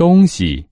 东西。